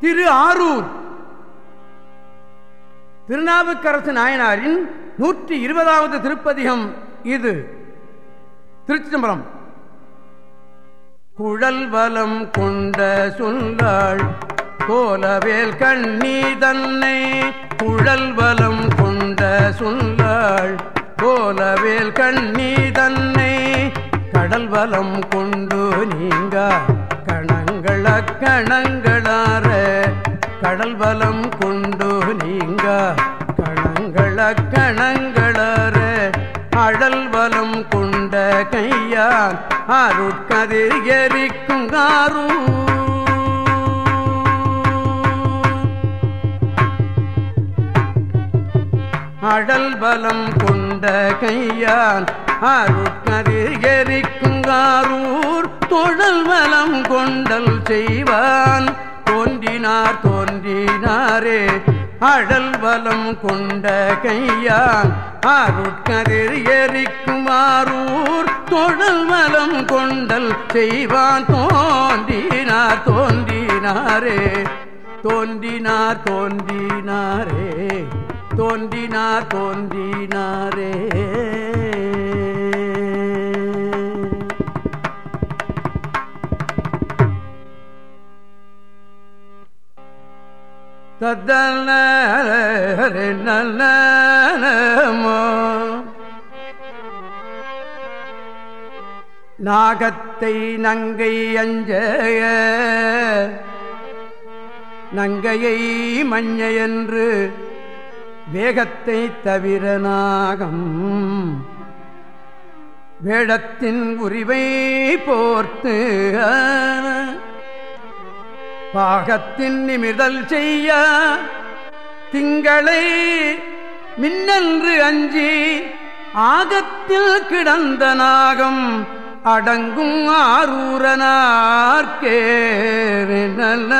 திரு ஆரூர். திருநாவுக்கரசு நாயனாரின் நூற்றி இருபதாவது திருப்பதிகம் இது. திருச்சி தம்பரம் குழல் வலம் கொண்ட சொல்லாள் கோலவேல் கண்ணி தன்னை. குழல் வலம் கொண்ட சொல்லாள் கோலவேல் கண்ணி தன்னை. கடல் வலம் கொண்டு நீங்க கணங்கள கணங்களார கடல் பலம் கொண்டு நீங்க. கணங்கள கணங்களார அடல் பலம் கொண்ட கையால் அருட்கதிர் எரிக்கும் காரும் அடல் பலம் கொண்ட கையான் அருட்கதிர் எரிக்குங்காரூர் தொழல் வலம் கொண்டல் செய்வான். தோன்றினார் தோன்றினாரே அடல் வலம் கொண்ட கையான். அருட்கதிர் எரிக்குமாரூர் தொழல் வலம் கொண்டல் செய்வான். தோன்றினார் தோன்றினாரே தோன்றினார் தோன்றினாரே தோன்றினார் தோன்றினாரே. தத்தன நல்லமோ நாகத்தை நங்கை அஞ்ச நங்கையை மஞ்ச என்று வேகத்தை தவிர நாகம் வேடத்தின் உரிவை போர்த்து பாகத்தின் நிமிதல் செய்ய திங்களை மின்னன்று அஞ்சி ஆகத்தில் கிடந்த நாகம் அடங்கும் ஆரூரனார்க்கே நல்ல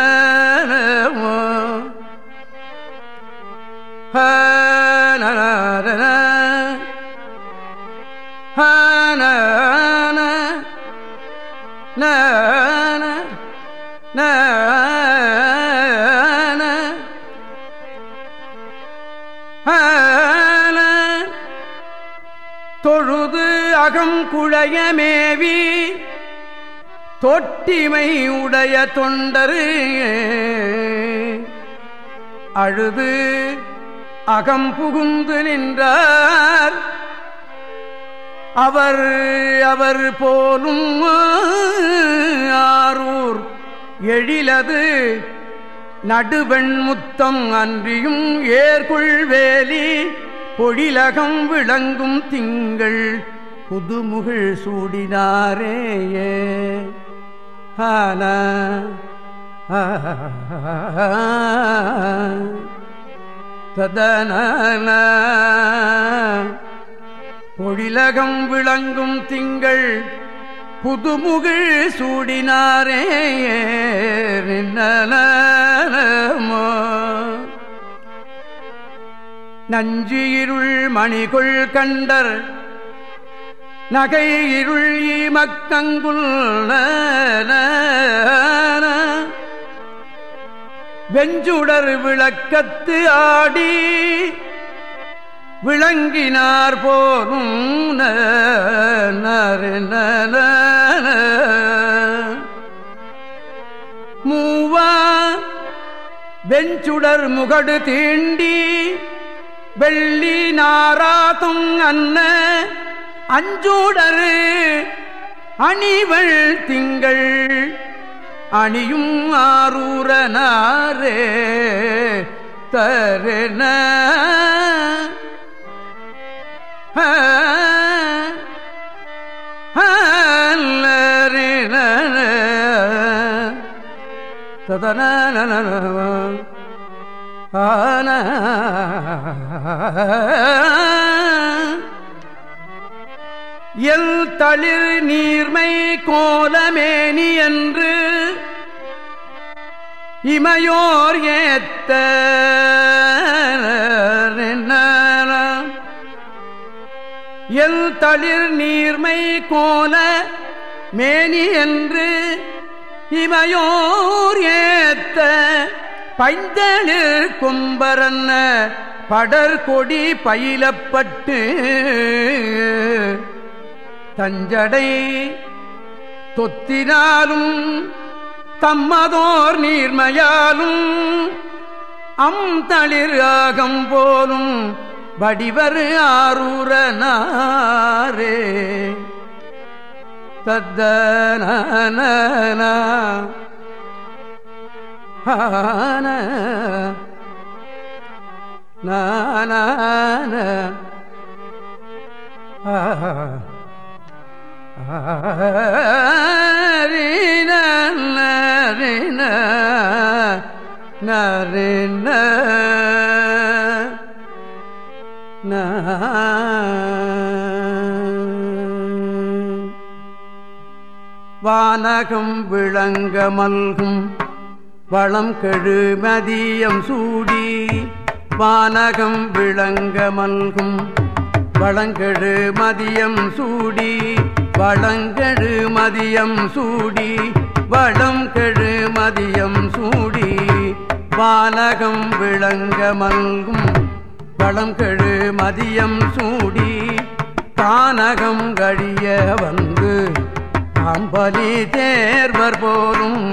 தொழுது அகம் குழையமேவி தொட்டிமை உடைய தொண்டரு. அழுது அகம் புகுந்து நின்றார். அவர் அவர் போலும் ஆரூர் எழிலது. நடுவெண் முத்தம் அன்றியும் ஏர்குள் வேலி பொழிலகம் விளங்கும் திங்கள் புதுமுகில் சூடினாரேயே. ஆன ததன பொழிலகம் விளங்கும் திங்கள் புதுமுகில் சூடினாரே நின்னலமோ நஞ்சு இருள் மணிகொள் கண்டர் நகை இருள் ஈமக்கங்குல் வெஞ்சுடர் விளக்கத்து ஆடி விளங்கினார் போரும் மூவா வெஞ்சுடர் முகடு தீண்டி வெள்ளி நாராதும் அன்ன அஞ்சுடரு அணிவள் திங்கள் அணியும் ஆரூரனாரே தருண ததன ஆன எல் தளிர் நீர்மை கோலமேனி என்று இமையோர் ஏத்த எல் தளிர் நீர்மை கோல மேனி என்று இமையோர் ஏத்த பைந்தளிர் கும்பரன்ன படர் கொடி பயிலப்பட்டு தஞ்சடை தொத்தினாலும் தம்மதோர் நீர்மையாலும் அம் தளிர் ஆகம் போலும் வடிவர் ஆரூரனாரே. தத்தன நான ரீன ரீன நரின வானகம் விளங்க மல்கும் வளம் கெழு மதியம் சூடி. வானகம் விளங்க மல்கும் வளங்கெழு மதியம் சூடி. வளங்கெழு மதியம் சூடி வளம் கெழு மதியம் சூடி. வானகம் விளங்க மல்கும் வளம் கெழு மதியம் சூடி தானகம் கழிய வந்து அம்பலி தேர்வர் போலும்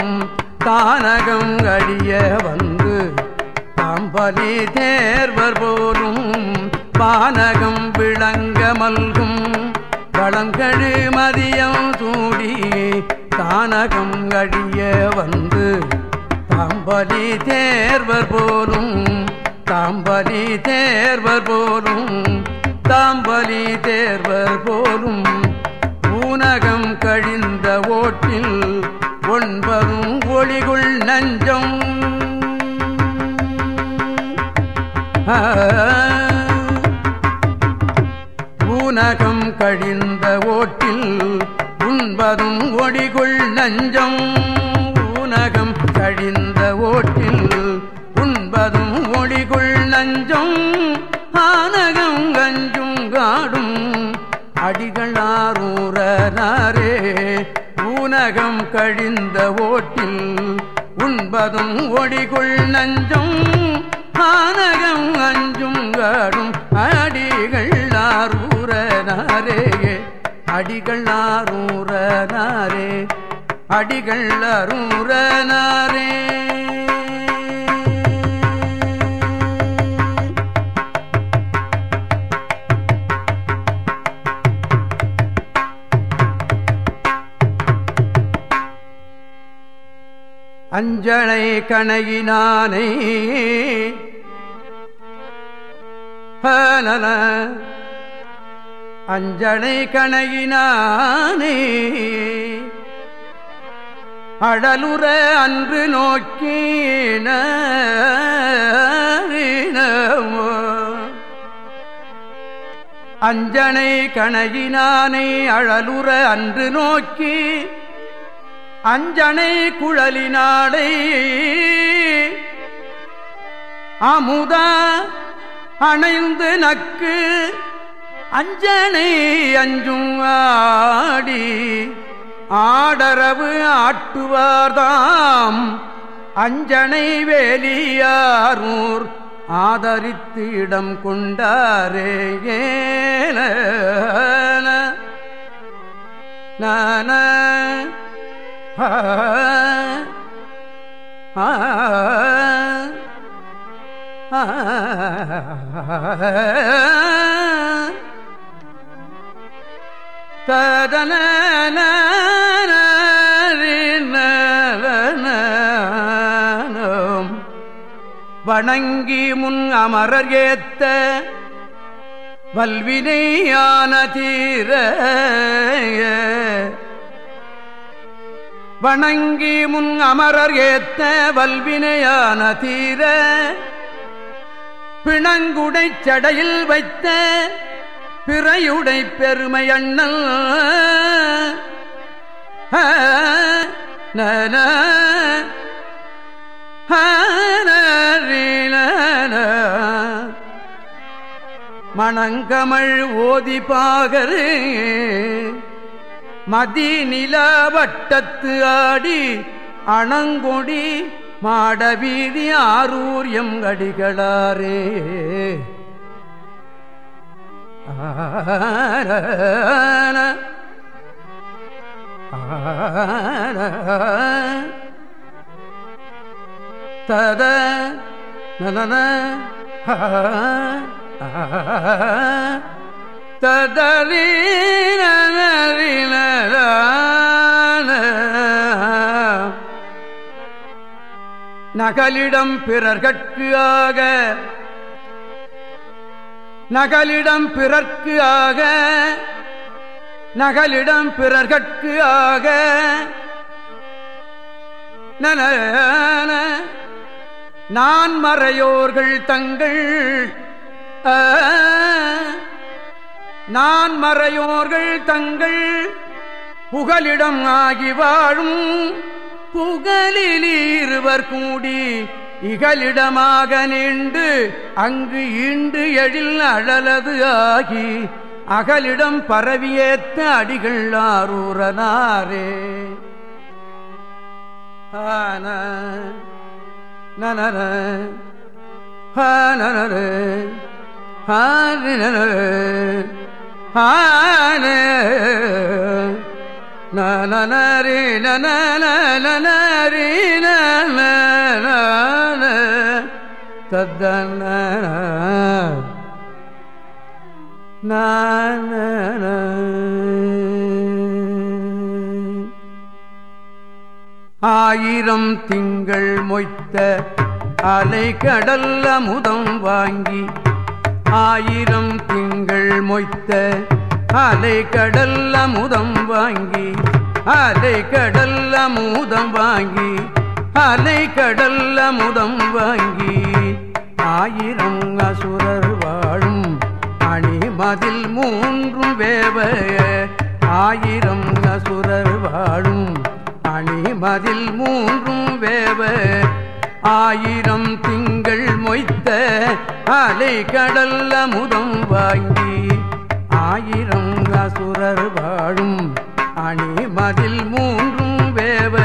தானகம் கழிய வந்து அம்பலி தேர்வர் போலும் பானகம் விளங்க மல்கும். வளங்கழு மதியம் சூடி தானகம் கழிய வந்து தாம்பலி தேர்வர் போலும் தாம்பலி தேர்வர் போலும் தாம்பலி தேர்வர் போலும் ஊனகம் கழிந்த ஓட்டில் ஒன்பதும் ஒளிகுள் நஞ்சம். ஊனகம் கழிந்த ஓட்டில் உண்பதும் ஒடிகுள் நஞ்சம். ஊனகம் கழிந்த ஓட்டில் அடிகளாரூரனாரே ஊனகம் கழிந்த ஓட்டில் உண்பதும் ஒடிகுள் நஞ்சும் ஆனகம் அஞ்சும் காடும் அடிகளாரூரனாரே. அடிகளாரூரனாரே அடிகளாரூரனாரே. அஞ்சனை கணையினானே ஹனன அஞ்சனை கணையினானே அடலுற அன்று நோக்கின அஞ்சனை கணையினானை அழலுற அன்று நோக்கி அஞ்சனை குழலினாடை. அமுத அணைந்து நக்கு அஞ்சனை அஞ்சும் ஆடி. ஆடரவு ஆட்டுவார்தாம் அஞ்சனை வேலியாரூர் ஆதரித்து இடம் கொண்டாரே ஏன. நான. ததன வணங்கி முன் அமரர் ஏத்த வல்வினையான தீர வணங்கி முன் அமரர் ஏத்த வல்வினையான தீர பிணங்குடை சடையில் வைத்த பிறையுடை பெருமை அண்ணல் நன மணங்கமள் ஓதி பாகரு மதி நில வட்டத்து ஆடி அணங்கொடி மாடவீதி ஆரூர் எம் அடிகளாரே தத நன ஆ நகலிடம் பிறர்கட்கு ஆக நகலிடம் பிறர்க்கு ஆக நகலிடம் பிறர்கட்கு ஆக நான் மறையோர்கள் தங்கள் நான் மறையோர்கள் தங்கள் புகலிடம் ஆகி வாழும். புகழில் இருவர் கூடி இகலிடமாக நின்று அங்கு ஈண்டு எழில் அழலது ஆகி அகலிடம் பரவியேத்த அடிகள் ஆரூரனாரே. ஆன நனர ஹானர ஹான ஹான நனரி நனரி தத்தன ஆயிரம் திங்கள் மொய்த்த அலை கடல் அமுதம் வாங்கி ஆயிரம் திங்கள் மொய்த்த அலை கடல் அமுதம் வாங்கி அலை கடல் அமுதம் வாங்கி அலை கடல் அமுதம் வாங்கி. ஆயிரம் அசுரர் வாழும் அணிமதில் மூன்றும் வேவ ஆயிரம் அசுரர் வாழும் அணிமதில் மூன்றும் வேவ. ஆயிரம் திங்கள் மொய்த்த அலை கடல் அமுதம் வாங்கி ஆயிரம் அசுரர் வாழும் அணிமதில் மூன்றும் வேவ.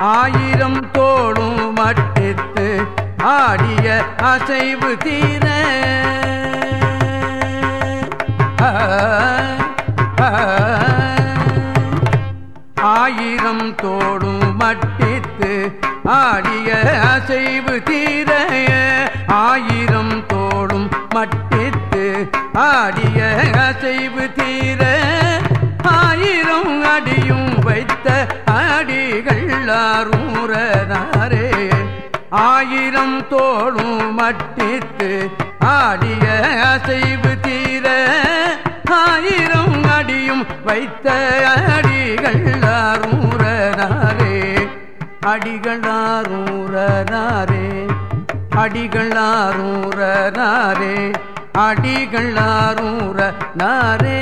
ஆயிரம் தோளும் மட்டித்து ஆடிய அசைவு தீர. ஆயிரம் தோடும் மட்டித்து ஆடிய அசைவு தீர ஆயிரம் தோடும் மட்டித்து ஆடிய அசைவு தீர ஆயிரம் அடியும் வைத்த அடிகள் ஆரூரனாரே. ஆயிரம் தோளும் மட்டித்து ஆடிய அசைவு தீர ஆயிரம் அடியும் வைத்த அடிகள் அடிகளாரூரனாரே அடிகளாரூரனாரே அடிகளாரூர நாரே